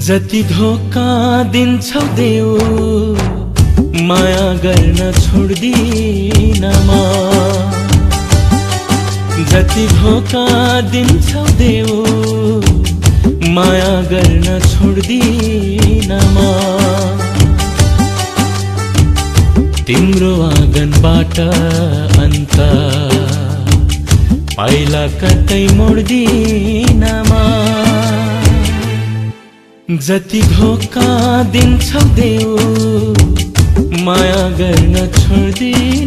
जति धोका दिन्छौ देऊ माया गर्न छोड्दिन म। जति धोका दिन्छौ देऊ माया गर्न छोड्दिन म। तिम्रो आँगनबाट अन्त पाइला कतै मोड्दिन म। जति धोका दिन्छौ देऊ माया गर्न छोड्दिन।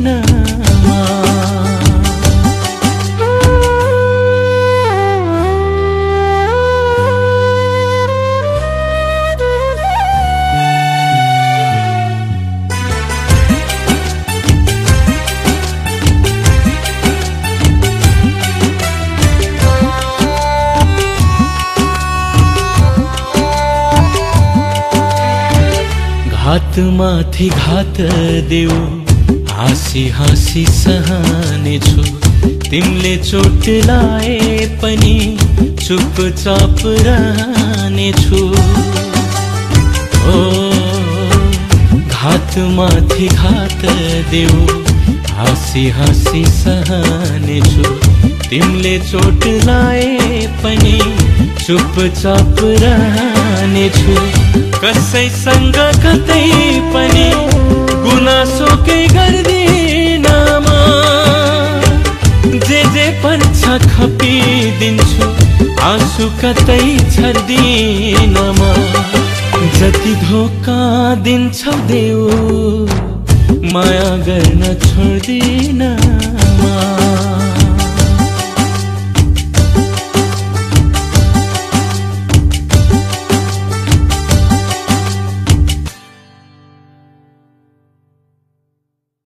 घात माथि घात देऊ। हाँसी हाँसी सहने छु। तिमीले चोट लाए पनि चुपचाप रहने छु। ओ घात माथि घात देऊ। हाँसी हाँसी सहने छु। तिमीले चोट लाए पनि चुपचाप रहने छु। कसैसँग कतै पनि गुनासो के गर्दिनमा जे जे पर्छ खपिदिन्छु आँसु कतै छर्दिनमा जति धोका दिन्छौ देऊ माया गर्न छोड्दिनमा